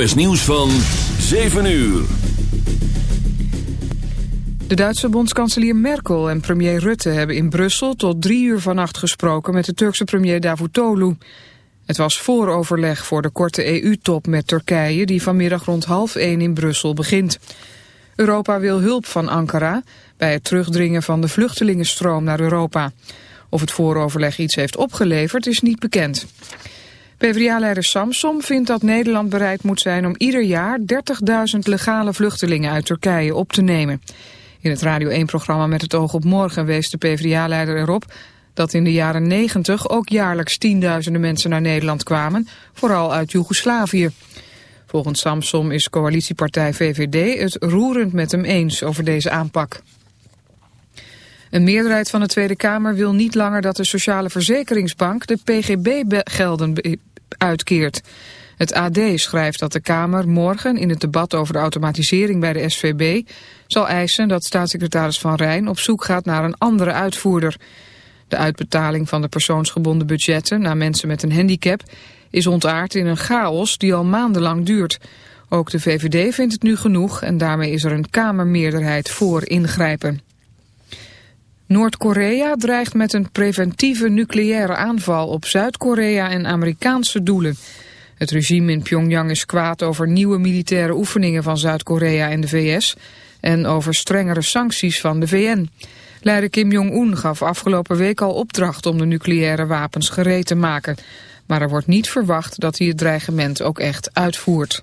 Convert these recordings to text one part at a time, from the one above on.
NOS nieuws van 7 uur. De Duitse bondskanselier Merkel en premier Rutte hebben in Brussel tot drie uur vannacht gesproken met de Turkse premier Davutoglu. Het was vooroverleg voor de korte EU-top met Turkije die vanmiddag rond half één in Brussel begint. Europa wil hulp van Ankara bij het terugdringen van de vluchtelingenstroom naar Europa. Of het vooroverleg iets heeft opgeleverd is niet bekend. PvdA-leider Samsom vindt dat Nederland bereid moet zijn om ieder jaar 30.000 legale vluchtelingen uit Turkije op te nemen. In het Radio 1-programma Met het oog op morgen wees de PvdA-leider erop dat in de jaren 90 ook jaarlijks tienduizenden mensen naar Nederland kwamen, vooral uit Joegoslavië. Volgens Samsom is coalitiepartij VVD het roerend met hem eens over deze aanpak. Een meerderheid van de Tweede Kamer wil niet langer dat de Sociale Verzekeringsbank de PGB-gelden uitkeert. Het AD schrijft dat de Kamer morgen in het debat over de automatisering bij de SVB zal eisen dat staatssecretaris Van Rijn op zoek gaat naar een andere uitvoerder. De uitbetaling van de persoonsgebonden budgetten naar mensen met een handicap is ontaard in een chaos die al maandenlang duurt. Ook de VVD vindt het nu genoeg en daarmee is er een Kamermeerderheid voor ingrijpen. Noord-Korea dreigt met een preventieve nucleaire aanval op Zuid-Korea en Amerikaanse doelen. Het regime in Pyongyang is kwaad over nieuwe militaire oefeningen van Zuid-Korea en de VS en over strengere sancties van de VN. Leider Kim Jong-un gaf afgelopen week al opdracht om de nucleaire wapens gereed te maken. Maar er wordt niet verwacht dat hij het dreigement ook echt uitvoert.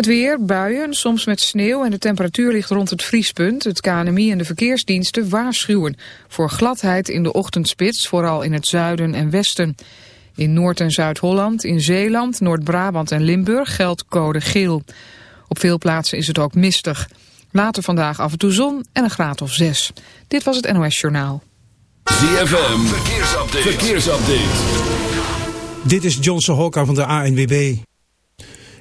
Het weer, buien, soms met sneeuw en de temperatuur ligt rond het vriespunt. Het KNMI en de verkeersdiensten waarschuwen voor gladheid in de ochtendspits, vooral in het zuiden en westen. In Noord- en Zuid-Holland, in Zeeland, Noord-Brabant en Limburg geldt code geel. Op veel plaatsen is het ook mistig. Later vandaag af en toe zon en een graad of zes. Dit was het NOS Journaal. ZFM, verkeersupdate. verkeersupdate. Dit is Johnson Hokka van de ANWB.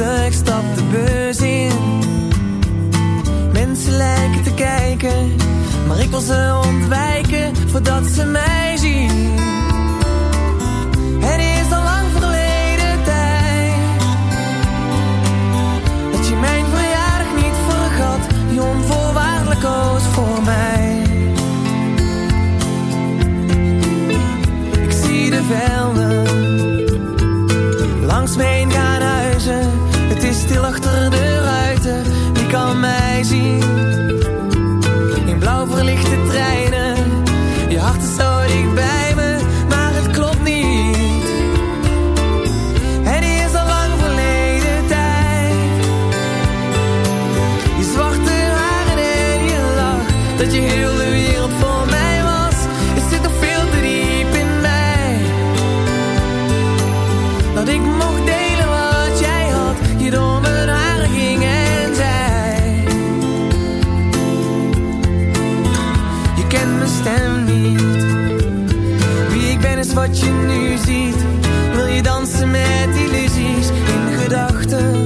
Ik stap de bus in. Mensen lijken te kijken. Maar ik wil ze ontwijken voordat ze mij zien. Ging en zei: Je kent mijn stem niet, wie ik ben is wat je nu ziet, wil je dansen met illusies in gedachten.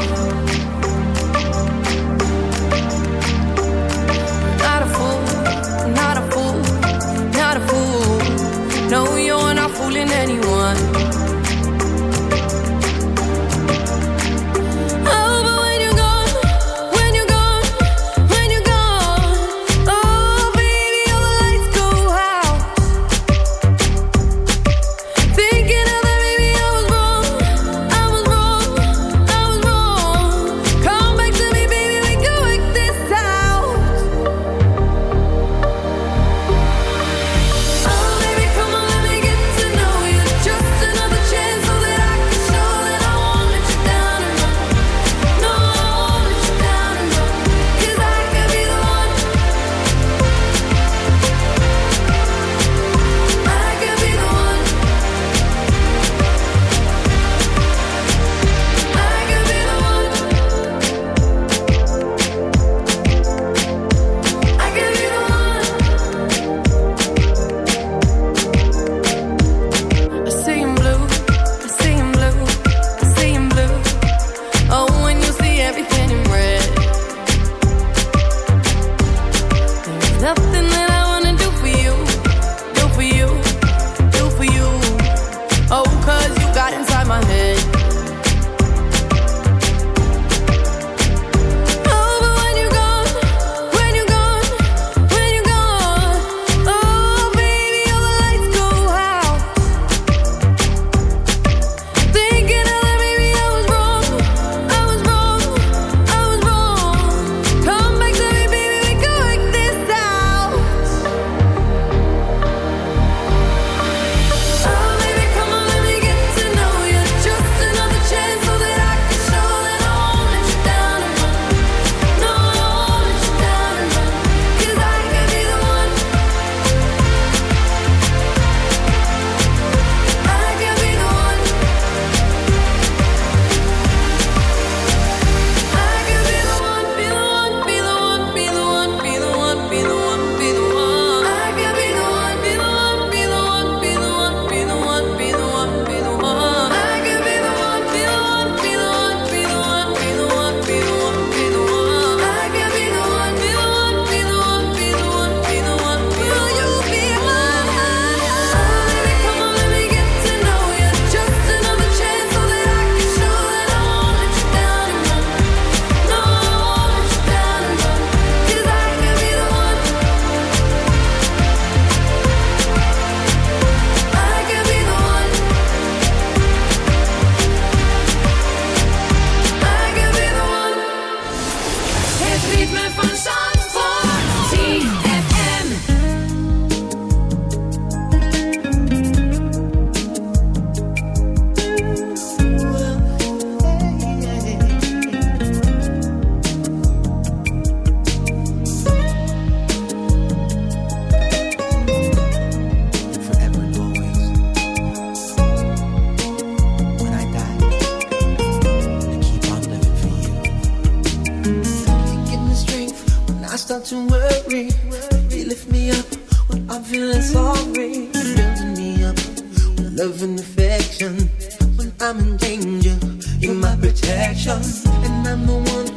You lift me up when I'm feeling sorry. You're building me up with love and affection. When I'm in danger, you're my protection. And I'm the one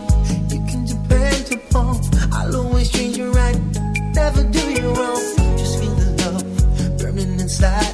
you can depend upon. I'll always treat you right, never do you wrong. Just feel the love burning inside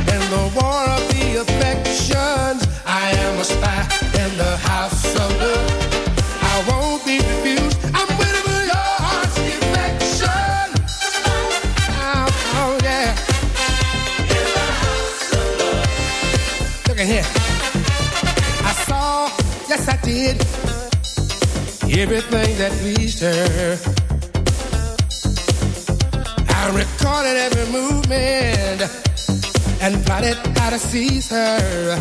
everything that pleased her. I recorded every movement and plotted how to seize her.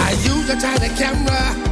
I used a tiny camera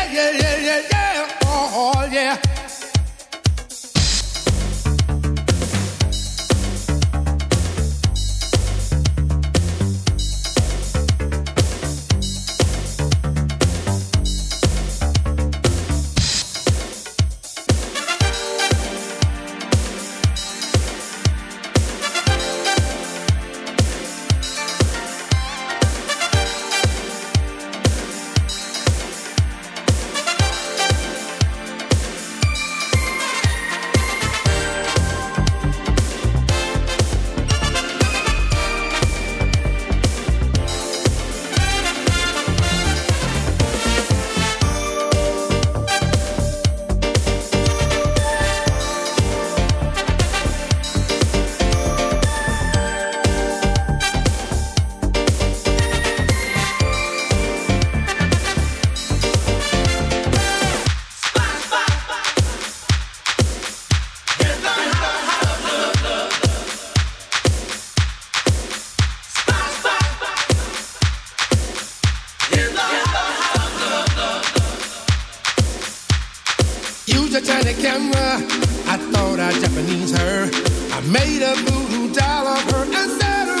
turn the camera. I thought I Japanese her. I made a voodoo doll of her and set her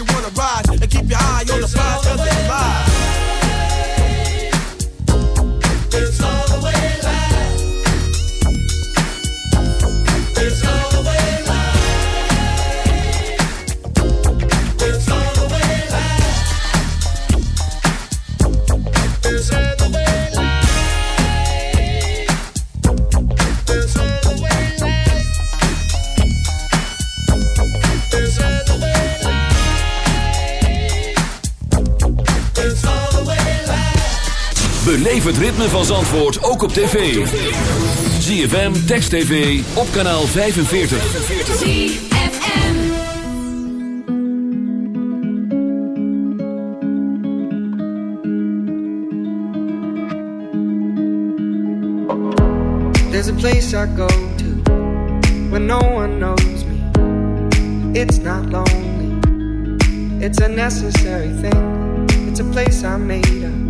you wanna ride, and keep your eye on the prize van Zandvoort ook op tv. ZFM, Text TV, op kanaal 45. There's a place I go to when no one knows me. It's not lonely, it's a necessary thing. It's a place I made up.